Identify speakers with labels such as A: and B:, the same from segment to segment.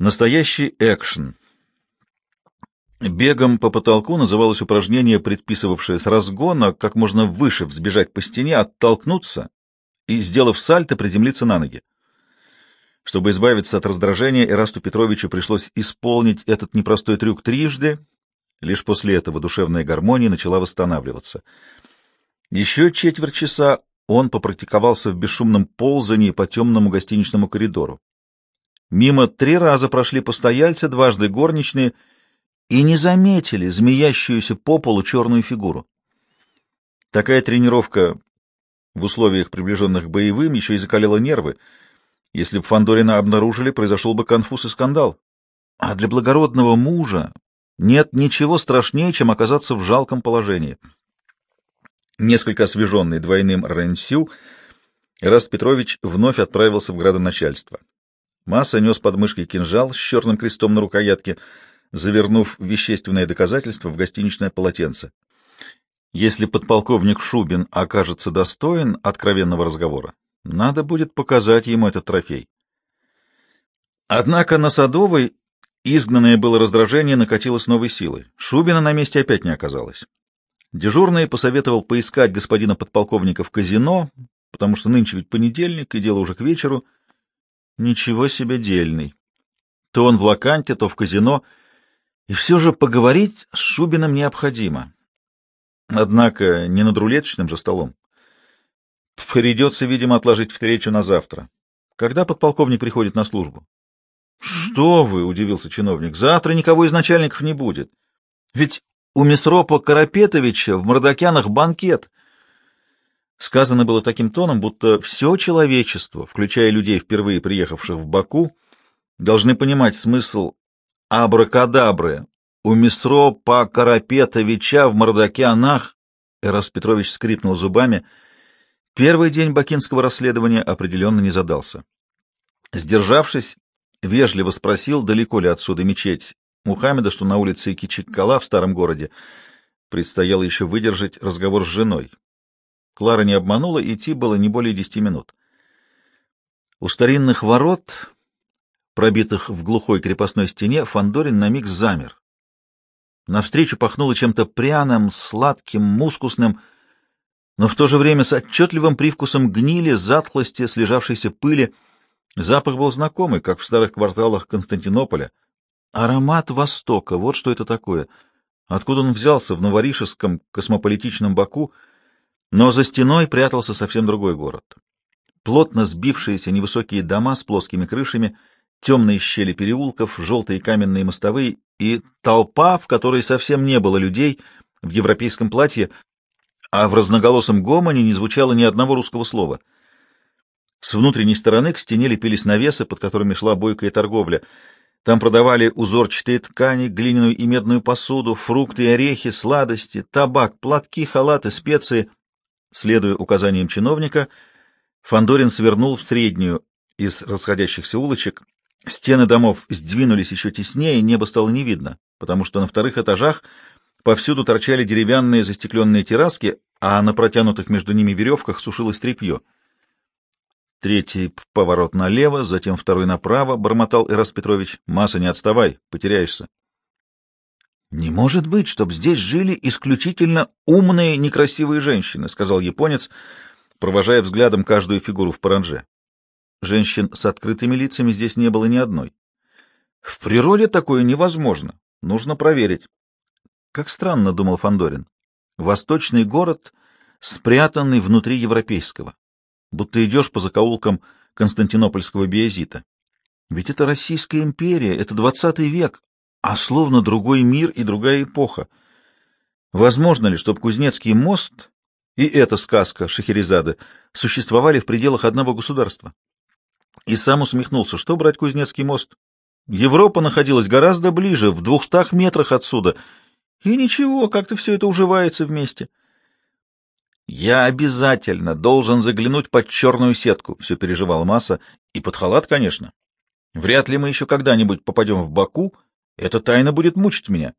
A: Настоящий экшен. Бегом по потолку называлось упражнение, предписывавшее с разгона как можно выше взбежать по стене, оттолкнуться и, сделав сальто, приземлиться на ноги. Чтобы избавиться от раздражения, Эрасту Петровичу пришлось исполнить этот непростой трюк трижды. Лишь после этого душевная гармония начала восстанавливаться. Еще четверть часа он попрактиковался в бесшумном ползании по темному гостиничному коридору. Мимо три раза прошли постояльцы, дважды горничные, и не заметили змеящуюся по полу черную фигуру. Такая тренировка в условиях, приближенных к боевым, еще и закалила нервы. Если бы Фандорина обнаружили, произошел бы конфуз и скандал. А для благородного мужа нет ничего страшнее, чем оказаться в жалком положении. Несколько освеженный двойным Ренсю, Раст Петрович вновь отправился в градоначальство. Масса нес под мышкой кинжал с черным крестом на рукоятке, завернув вещественное доказательство в гостиничное полотенце. Если подполковник Шубин окажется достоин откровенного разговора, надо будет показать ему этот трофей. Однако на Садовой изгнанное было раздражение накатило с новой силой. Шубина на месте опять не оказалось. Дежурный посоветовал поискать господина подполковника в казино, потому что нынче ведь понедельник, и дело уже к вечеру — Ничего себе дельный. То он в Лаканте, то в казино. И все же поговорить с Шубиным необходимо. Однако не над рулеточным же столом. Придется, видимо, отложить встречу на завтра. Когда подполковник приходит на службу? — Что вы, — удивился чиновник, — завтра никого из начальников не будет. Ведь у Месропа Карапетовича в Мордокянах банкет. Сказано было таким тоном, будто все человечество, включая людей, впервые приехавших в Баку, должны понимать смысл абракадабры у Месро по Карапетовича в Мордокянах. Эрас Петрович скрипнул зубами. Первый день бакинского расследования определенно не задался. Сдержавшись, вежливо спросил, далеко ли отсюда мечеть Мухаммеда, что на улице Кичиккала в старом городе. Предстояло еще выдержать разговор с женой. Клара не обманула, идти было не более десяти минут. У старинных ворот, пробитых в глухой крепостной стене, Фандорин на миг замер. Навстречу пахнуло чем-то пряным, сладким, мускусным, но в то же время с отчетливым привкусом гнили, затхлости, слежавшейся пыли. Запах был знакомый, как в старых кварталах Константинополя. Аромат Востока, вот что это такое. Откуда он взялся в новоришеском космополитичном Баку — но за стеной прятался совсем другой город. Плотно сбившиеся невысокие дома с плоскими крышами, темные щели переулков, желтые каменные мостовые и толпа, в которой совсем не было людей в европейском платье, а в разноголосом гомоне не звучало ни одного русского слова. С внутренней стороны к стене лепились навесы, под которыми шла бойкая торговля. Там продавали узорчатые ткани, глиняную и медную посуду, фрукты и орехи, сладости, табак, платки, халаты, специи — Следуя указаниям чиновника, Фандорин свернул в среднюю из расходящихся улочек. Стены домов сдвинулись еще теснее, небо стало не видно, потому что на вторых этажах повсюду торчали деревянные застекленные терраски, а на протянутых между ними веревках сушилось тряпье. Третий поворот налево, затем второй направо, — бормотал Ирас Петрович. — Масса, не отставай, потеряешься. «Не может быть, чтобы здесь жили исключительно умные, некрасивые женщины», — сказал японец, провожая взглядом каждую фигуру в паранже. Женщин с открытыми лицами здесь не было ни одной. В природе такое невозможно. Нужно проверить. Как странно, — думал Фандорин. Восточный город, спрятанный внутри европейского. Будто идешь по закоулкам Константинопольского биозита. Ведь это Российская империя, это двадцатый век, а словно другой мир и другая эпоха. Возможно ли, чтобы Кузнецкий мост и эта сказка Шахерезады существовали в пределах одного государства? И сам усмехнулся, что брать Кузнецкий мост? Европа находилась гораздо ближе, в двухстах метрах отсюда, и ничего, как-то все это уживается вместе. «Я обязательно должен заглянуть под черную сетку», — все переживал Масса, — «и под халат, конечно. Вряд ли мы еще когда-нибудь попадем в Баку, — эта тайна будет мучить меня.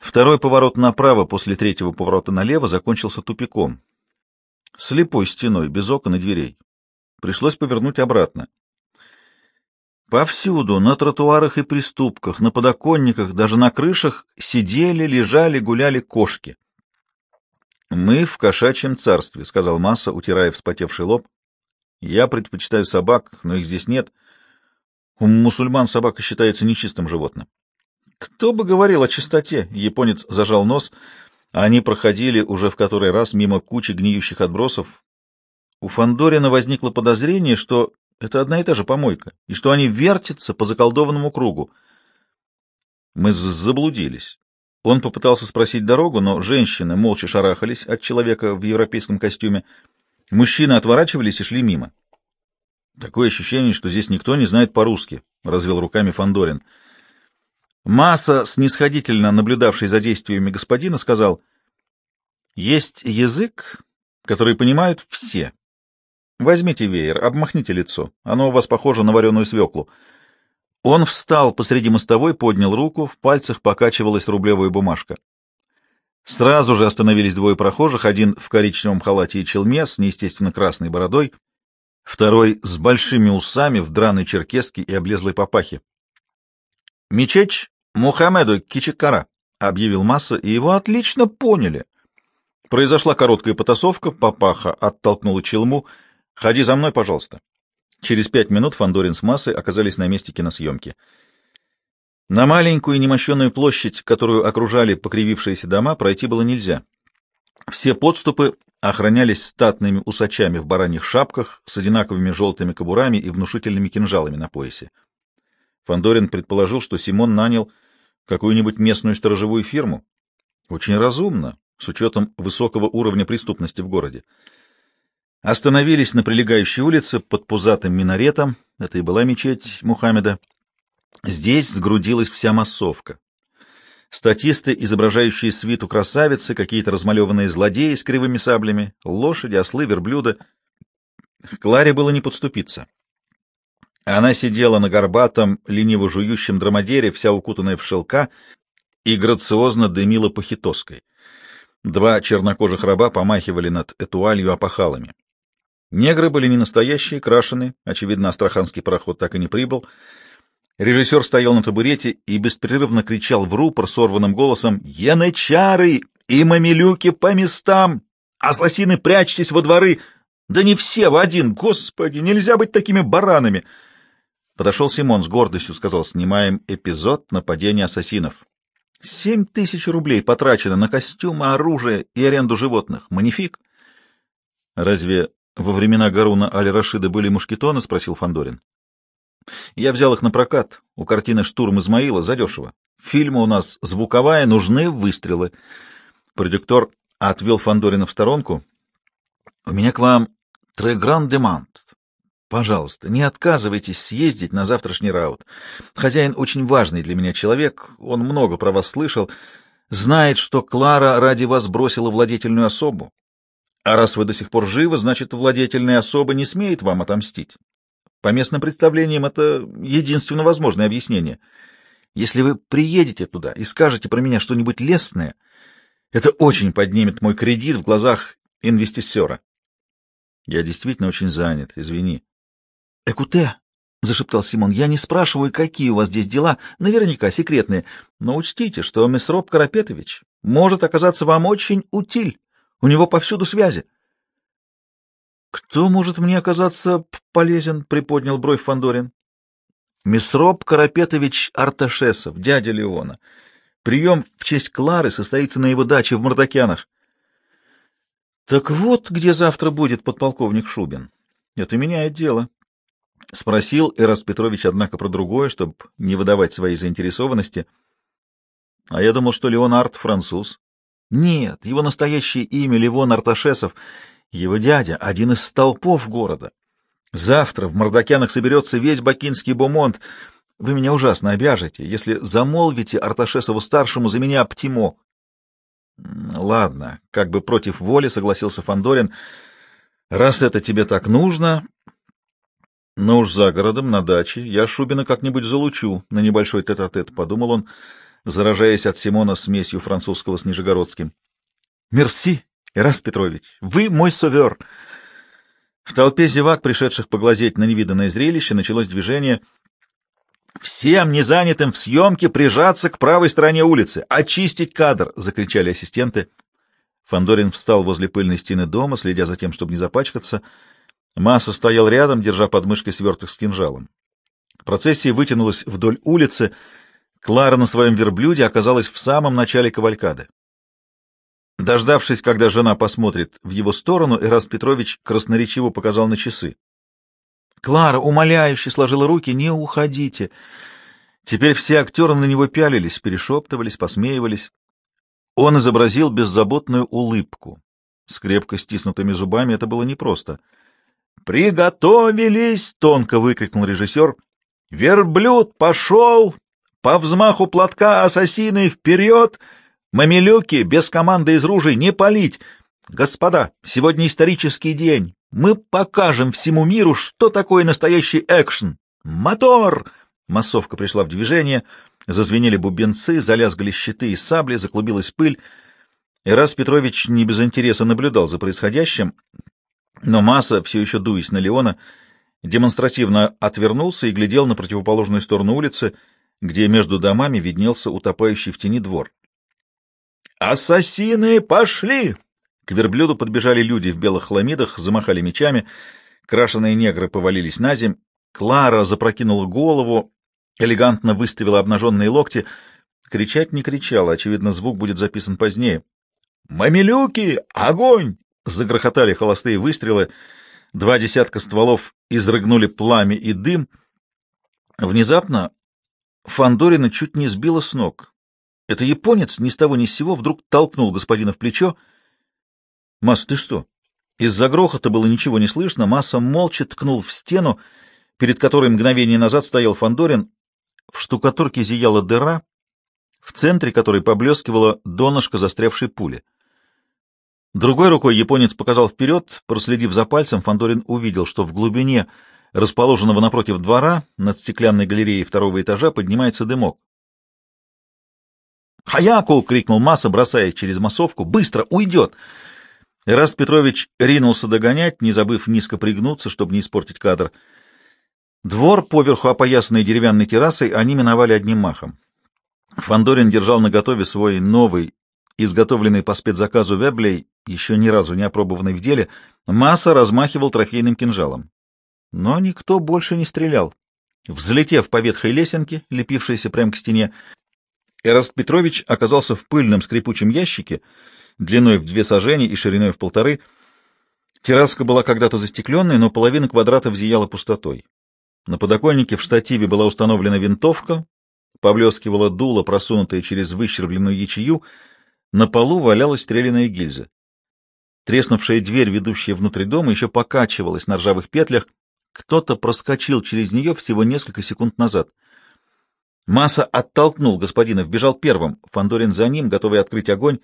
A: Второй поворот направо после третьего поворота налево закончился тупиком. Слепой стеной, без окон и дверей. Пришлось повернуть обратно. Повсюду, на тротуарах и приступках, на подоконниках, даже на крышах сидели, лежали, гуляли кошки. «Мы в кошачьем царстве», — сказал Масса, утирая вспотевший лоб. «Я предпочитаю собак, но их здесь нет. У мусульман собака считается нечистым животным». «Кто бы говорил о чистоте?» — японец зажал нос. Они проходили уже в который раз мимо кучи гниющих отбросов. У Фандорина возникло подозрение, что это одна и та же помойка, и что они вертятся по заколдованному кругу. Мы заблудились. Он попытался спросить дорогу, но женщины молча шарахались от человека в европейском костюме. Мужчины отворачивались и шли мимо. Такое ощущение, что здесь никто не знает по-русски, — развел руками Фандорин. Масса, снисходительно наблюдавший за действиями господина, сказал, — Есть язык, который понимают все. Возьмите веер, обмахните лицо. Оно у вас похоже на вареную свеклу. Он встал посреди мостовой, поднял руку, в пальцах покачивалась рублевая бумажка. Сразу же остановились двое прохожих, один в коричневом халате и челме с неестественно красной бородой, второй с большими усами в драной черкеске и облезлой папахе. «Мечеть Мухаммеду Кичикара», — объявил Масса, и его отлично поняли. Произошла короткая потасовка, папаха оттолкнула челму. «Ходи за мной, пожалуйста». Через пять минут Фандорин с массой оказались на месте киносъемки. На маленькую немощенную площадь, которую окружали покривившиеся дома, пройти было нельзя. Все подступы охранялись статными усачами в бараньих шапках с одинаковыми желтыми кобурами и внушительными кинжалами на поясе. Фандорин предположил, что Симон нанял какую-нибудь местную сторожевую фирму. Очень разумно, с учетом высокого уровня преступности в городе. Остановились на прилегающей улице под пузатым минаретом, это и была мечеть Мухаммеда. Здесь сгрудилась вся массовка. Статисты, изображающие свиту красавицы, какие-то размалеванные злодеи с кривыми саблями, лошади, ослы, верблюда. К Кларе было не подступиться. Она сидела на горбатом, лениво жующем драмадере, вся укутанная в шелка, и грациозно дымила похитоской. Два чернокожих раба помахивали над этуалью опахалами. Негры были не настоящие, крашены, очевидно, астраханский пароход так и не прибыл. Режиссер стоял на табурете и беспрерывно кричал в рупор сорванным голосом «Янычары и мамилюки по местам! Ассасины, прячьтесь во дворы! Да не все в один! Господи, нельзя быть такими баранами!» Подошел Симон с гордостью, сказал, снимаем эпизод нападения ассасинов. Семь тысяч рублей потрачено на костюмы, оружие и аренду животных. Манифик. Разве во времена Гаруна Аль-Рашида были мушкетоны? — спросил Фандорин. Я взял их на прокат. У картины «Штурм Измаила» задешево. Фильма у нас звуковая, нужны выстрелы. Продюктор отвел Фандорина в сторонку. — У меня к вам трегран демант. Пожалуйста, не отказывайтесь съездить на завтрашний раут. Хозяин очень важный для меня человек, он много про вас слышал, знает, что Клара ради вас бросила владетельную особу. А раз вы до сих пор живы, значит, владетельная особа не смеет вам отомстить. По местным представлениям это единственно возможное объяснение. Если вы приедете туда и скажете про меня что-нибудь лестное, это очень поднимет мой кредит в глазах инвестисера. Я действительно очень занят, извини. Экуте, — зашептал Симон, — я не спрашиваю, какие у вас здесь дела, наверняка секретные, но учтите, что Месроп Карапетович может оказаться вам очень утиль. У него повсюду связи. Кто может мне оказаться полезен? приподнял бровь Фандорин. Месроп Карапетович Арташесов, дядя Леона. Прием в честь Клары состоится на его даче в Мордокянах. Так вот, где завтра будет подполковник Шубин. Это меняет дело. Спросил Эрас Петрович, однако, про другое, чтобы не выдавать своей заинтересованности. А я думал, что Леонард француз. Нет, его настоящее имя Левон Арташесов, его дядя, один из столпов города. Завтра в Мордокянах соберется весь бакинский бомонд. Вы меня ужасно обяжете, если замолвите Арташесову-старшему за меня Птимо. Ладно, как бы против воли согласился Фандорин. Раз это тебе так нужно, но уж за городом, на даче, я Шубина как-нибудь залучу на небольшой тет-а-тет, -тет, подумал он, — заражаясь от Симона смесью французского с нижегородским. «Мерси, Ирас Петрович, вы мой совер!» В толпе зевак, пришедших поглазеть на невиданное зрелище, началось движение. Всем незанятым в съемке прижаться к правой стороне улицы, очистить кадр, закричали ассистенты. Фандорин встал возле пыльной стены дома, следя за тем, чтобы не запачкаться. Масса стоял рядом, держа под мышкой сверток с кинжалом. Процессия вытянулась вдоль улицы. Клара на своем верблюде оказалась в самом начале кавалькады. Дождавшись, когда жена посмотрит в его сторону, Эраст Петрович красноречиво показал на часы. Клара умоляюще сложила руки «Не уходите!» Теперь все актеры на него пялились, перешептывались, посмеивались. Он изобразил беззаботную улыбку. С крепко стиснутыми зубами это было непросто. «Приготовились!» — тонко выкрикнул режиссер. «Верблюд пошел! По взмаху платка ассасины вперед! Мамилюки без команды из ружей не палить! Господа, сегодня исторический день! Мы покажем всему миру, что такое настоящий экшен! Мотор!» Массовка пришла в движение, зазвенели бубенцы, залязгали щиты и сабли, заклубилась пыль. Ирас Петрович не без интереса наблюдал за происходящим, но Масса, все еще дуясь на Леона, демонстративно отвернулся и глядел на противоположную сторону улицы, где между домами виднелся утопающий в тени двор. «Ассасины пошли!» К верблюду подбежали люди в белых хламидах, замахали мечами, крашеные негры повалились на земь, Клара запрокинула голову, элегантно выставила обнаженные локти. Кричать не кричала, очевидно, звук будет записан позднее. «Мамилюки! Огонь!» — загрохотали холостые выстрелы. Два десятка стволов изрыгнули пламя и дым. Внезапно Фандорина чуть не сбила с ног. Это японец ни с того ни с сего вдруг толкнул господина в плечо. «Масса, ты что?» Из-за грохота было ничего не слышно. Масса молча ткнул в стену, перед которой мгновение назад стоял Фандорин. В штукатурке зияла дыра, в центре которой поблескивала донышко застрявшей пули. Другой рукой японец показал вперед, проследив за пальцем, Фандорин увидел, что в глубине расположенного напротив двора над стеклянной галереей второго этажа поднимается дымок. «Хаяку!» — крикнул Масса, бросая через массовку. «Быстро! Уйдет!» Эраст Петрович ринулся догонять, не забыв низко пригнуться, чтобы не испортить кадр. Двор, поверху опоясанный деревянной террасой, они миновали одним махом. Фандорин держал наготове свой новый, изготовленный по спецзаказу Веблей, еще ни разу не опробованный в деле, Масса размахивал трофейным кинжалом. Но никто больше не стрелял. Взлетев по ветхой лесенке, лепившейся прямо к стене, Эраст Петрович оказался в пыльном скрипучем ящике, длиной в две сажени и шириной в полторы. Терраска была когда-то застекленной, но половина квадрата взъяла пустотой. На подоконнике в штативе была установлена винтовка, поблескивала дуло, просунутое через выщербленную ячею, на полу валялась стреляная гильза. Треснувшая дверь, ведущая внутрь дома, еще покачивалась на ржавых петлях. Кто-то проскочил через нее всего несколько секунд назад. Масса оттолкнул господина, вбежал первым. Фандорин за ним, готовый открыть огонь.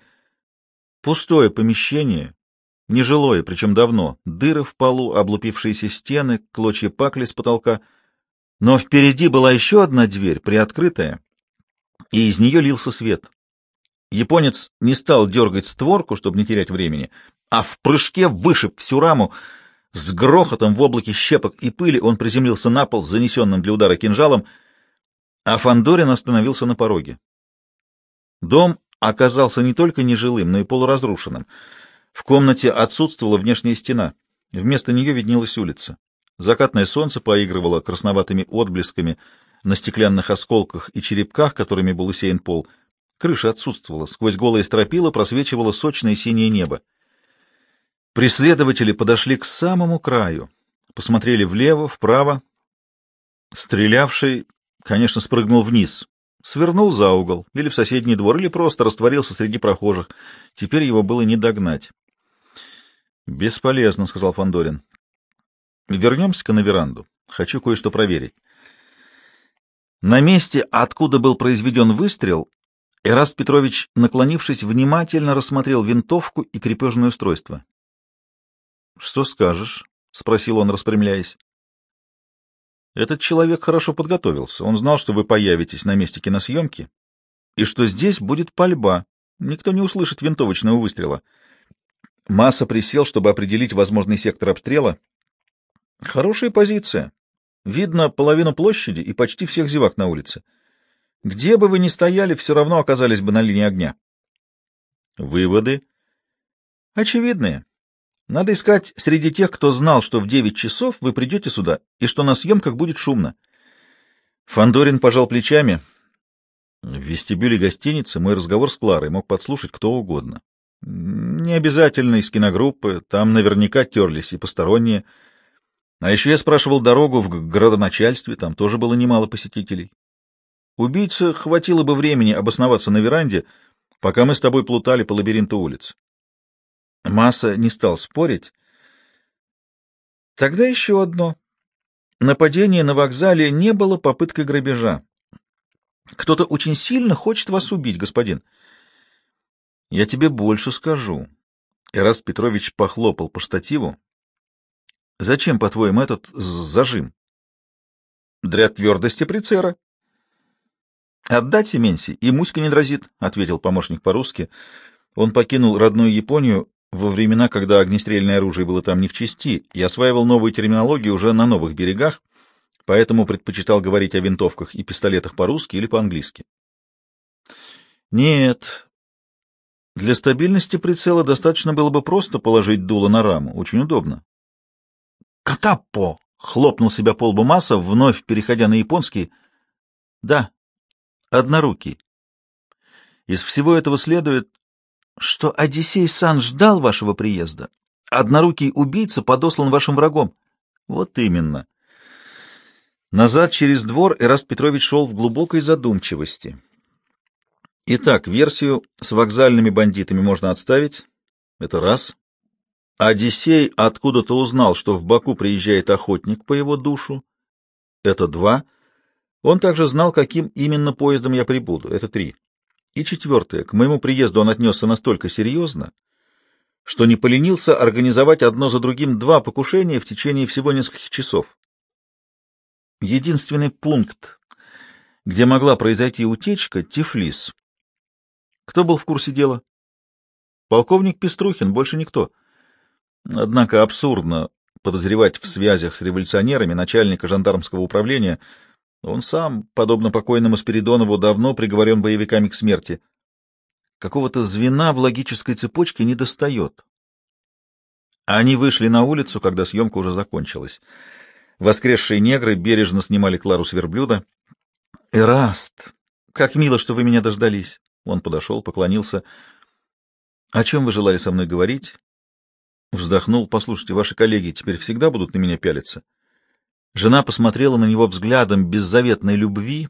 A: Пустое помещение, нежилое, причем давно. Дыры в полу, облупившиеся стены, клочья пакли с потолка. Но впереди была еще одна дверь, приоткрытая, и из нее лился свет. Японец не стал дергать створку, чтобы не терять времени, а в прыжке вышиб всю раму. С грохотом в облаке щепок и пыли он приземлился на пол с занесенным для удара кинжалом, а Фандорин остановился на пороге. Дом оказался не только нежилым, но и полуразрушенным. В комнате отсутствовала внешняя стена. Вместо нее виднелась улица. Закатное солнце поигрывало красноватыми отблесками на стеклянных осколках и черепках, которыми был усеян пол — Крыша отсутствовала, сквозь голые стропила просвечивало сочное синее небо. Преследователи подошли к самому краю, посмотрели влево, вправо. Стрелявший, конечно, спрыгнул вниз, свернул за угол, или в соседний двор, или просто растворился среди прохожих. Теперь его было не догнать. «Бесполезно», — сказал Фандорин. «Вернемся-ка на веранду. Хочу кое-что проверить». На месте, откуда был произведен выстрел, Эраст Петрович, наклонившись, внимательно рассмотрел винтовку и крепежное устройство. — Что скажешь? — спросил он, распрямляясь. — Этот человек хорошо подготовился. Он знал, что вы появитесь на месте киносъемки и что здесь будет пальба. Никто не услышит винтовочного выстрела. Масса присел, чтобы определить возможный сектор обстрела. — Хорошая позиция. Видно половину площади и почти всех зевак на улице. Где бы вы ни стояли, все равно оказались бы на линии огня. Выводы? Очевидные. Надо искать среди тех, кто знал, что в девять часов вы придете сюда и что на съемках будет шумно. Фандорин пожал плечами. В вестибюле гостиницы мой разговор с Кларой мог подслушать кто угодно. Не обязательно из киногруппы, там наверняка терлись и посторонние. А еще я спрашивал дорогу в городоначальстве, там тоже было немало посетителей. Убийце хватило бы времени обосноваться на веранде, пока мы с тобой плутали по лабиринту улиц. Масса не стал спорить. Тогда еще одно. Нападение на вокзале не было попыткой грабежа. Кто-то очень сильно хочет вас убить, господин. Я тебе больше скажу. Эраст Петрович похлопал по штативу. Зачем, по-твоему, этот зажим? Для твердости прицера. Отдать Семенси, и Муська не дрозит, — ответил помощник по-русски. Он покинул родную Японию во времена, когда огнестрельное оружие было там не в чести, и осваивал новую терминологию уже на новых берегах, поэтому предпочитал говорить о винтовках и пистолетах по-русски или по-английски. Нет, для стабильности прицела достаточно было бы просто положить дуло на раму, очень удобно. «Катапо!» — хлопнул себя по лбу Масса, вновь переходя на японский. «Да, однорукий. Из всего этого следует, что Одиссей-сан ждал вашего приезда. Однорукий убийца подослан вашим врагом. Вот именно. Назад через двор Эраст Петрович шел в глубокой задумчивости. Итак, версию с вокзальными бандитами можно отставить. Это раз. Одиссей откуда-то узнал, что в Баку приезжает охотник по его душу. Это два. Он также знал, каким именно поездом я прибуду. Это три. И четвертое. К моему приезду он отнесся настолько серьезно, что не поленился организовать одно за другим два покушения в течение всего нескольких часов. Единственный пункт, где могла произойти утечка — Тифлис. Кто был в курсе дела? Полковник Пеструхин, больше никто. Однако абсурдно подозревать в связях с революционерами начальника жандармского управления — он сам, подобно покойному Спиридонову, давно приговорен боевиками к смерти. Какого-то звена в логической цепочке не достает. Они вышли на улицу, когда съемка уже закончилась. Воскресшие негры бережно снимали Клару с верблюда. «Эраст, как мило, что вы меня дождались!» Он подошел, поклонился. «О чем вы желали со мной говорить?» Вздохнул. «Послушайте, ваши коллеги теперь всегда будут на меня пялиться?» Жена посмотрела на него взглядом беззаветной любви,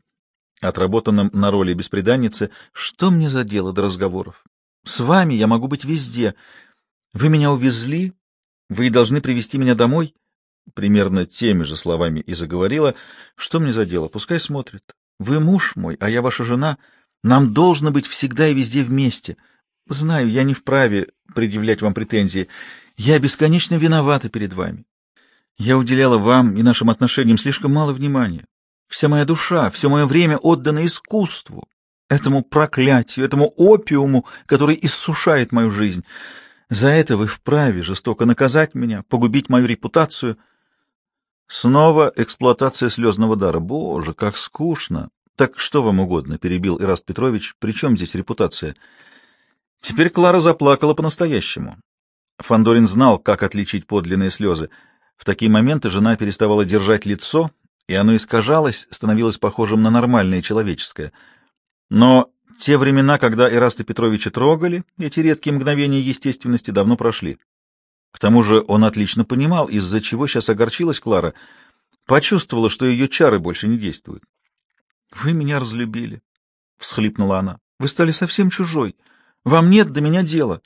A: отработанным на роли беспреданницы. «Что мне за дело до разговоров? С вами я могу быть везде. Вы меня увезли, вы должны привести меня домой». Примерно теми же словами и заговорила. «Что мне за дело? Пускай смотрит. Вы муж мой, а я ваша жена. Нам должно быть всегда и везде вместе. Знаю, я не вправе предъявлять вам претензии. Я бесконечно виновата перед вами. Я уделяла вам и нашим отношениям слишком мало внимания. Вся моя душа, все мое время отдано искусству, этому проклятию, этому опиуму, который иссушает мою жизнь. За это вы вправе жестоко наказать меня, погубить мою репутацию. Снова эксплуатация слезного дара. Боже, как скучно! Так что вам угодно, — перебил Ираст Петрович. При чем здесь репутация? Теперь Клара заплакала по-настоящему. Фандорин знал, как отличить подлинные слезы — в такие моменты жена переставала держать лицо, и оно искажалось, становилось похожим на нормальное человеческое. Но те времена, когда Ираста Петровича трогали, эти редкие мгновения естественности давно прошли. К тому же он отлично понимал, из-за чего сейчас огорчилась Клара, почувствовала, что ее чары больше не действуют. — Вы меня разлюбили, — всхлипнула она. — Вы стали совсем чужой. Вам нет до меня дела.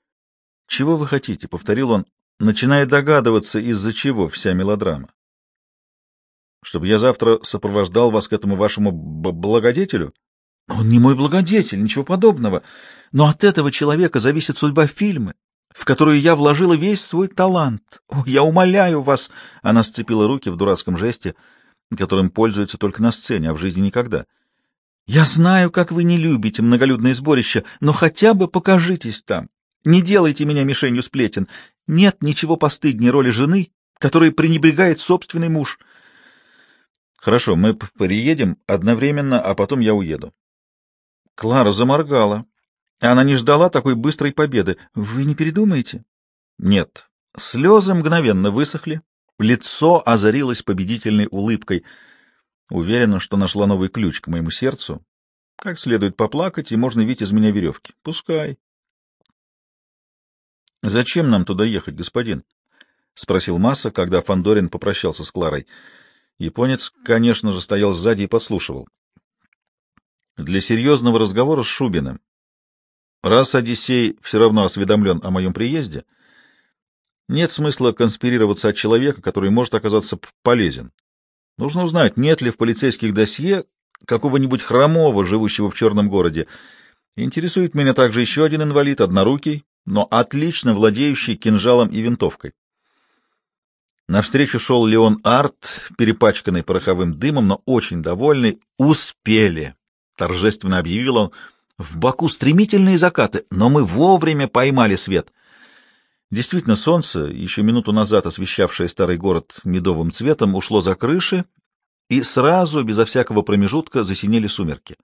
A: — Чего вы хотите? — повторил он, начиная догадываться, из-за чего вся мелодрама. Чтобы я завтра сопровождал вас к этому вашему благодетелю? Он не мой благодетель, ничего подобного. Но от этого человека зависит судьба фильма, в которую я вложила весь свой талант. О, я умоляю вас!» Она сцепила руки в дурацком жесте, которым пользуется только на сцене, а в жизни никогда. «Я знаю, как вы не любите многолюдные сборища, но хотя бы покажитесь там. Не делайте меня мишенью сплетен. Нет ничего постыднее роли жены, которой пренебрегает собственный муж. Хорошо, мы приедем одновременно, а потом я уеду. Клара заморгала. Она не ждала такой быстрой победы. Вы не передумаете? Нет. Слезы мгновенно высохли. Лицо озарилось победительной улыбкой. Уверена, что нашла новый ключ к моему сердцу. Как следует поплакать, и можно видеть из меня веревки. Пускай. — Зачем нам туда ехать, господин? — спросил Масса, когда Фандорин попрощался с Кларой. Японец, конечно же, стоял сзади и подслушивал. — Для серьезного разговора с Шубиным. Раз Одиссей все равно осведомлен о моем приезде, нет смысла конспирироваться от человека, который может оказаться полезен. Нужно узнать, нет ли в полицейских досье какого-нибудь хромого, живущего в черном городе. Интересует меня также еще один инвалид, однорукий, но отлично владеющий кинжалом и винтовкой. Навстречу шел Леон Арт, перепачканный пороховым дымом, но очень довольный. «Успели!» — торжественно объявил он. «В Баку стремительные закаты, но мы вовремя поймали свет». Действительно, солнце, еще минуту назад освещавшее старый город медовым цветом, ушло за крыши, и сразу, безо всякого промежутка, засинели сумерки.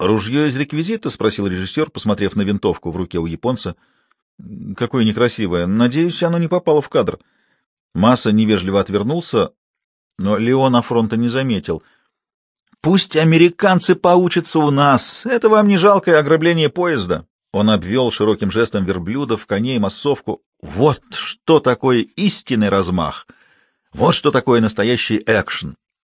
A: «Ружье из реквизита?» — спросил режиссер, посмотрев на винтовку в руке у японца. «Какое некрасивое. Надеюсь, оно не попало в кадр». Масса невежливо отвернулся, но Леона фронта не заметил. «Пусть американцы поучатся у нас. Это вам не жалкое ограбление поезда». Он обвел широким жестом верблюдов, коней, массовку. «Вот что такое истинный размах! Вот что такое настоящий экшен!»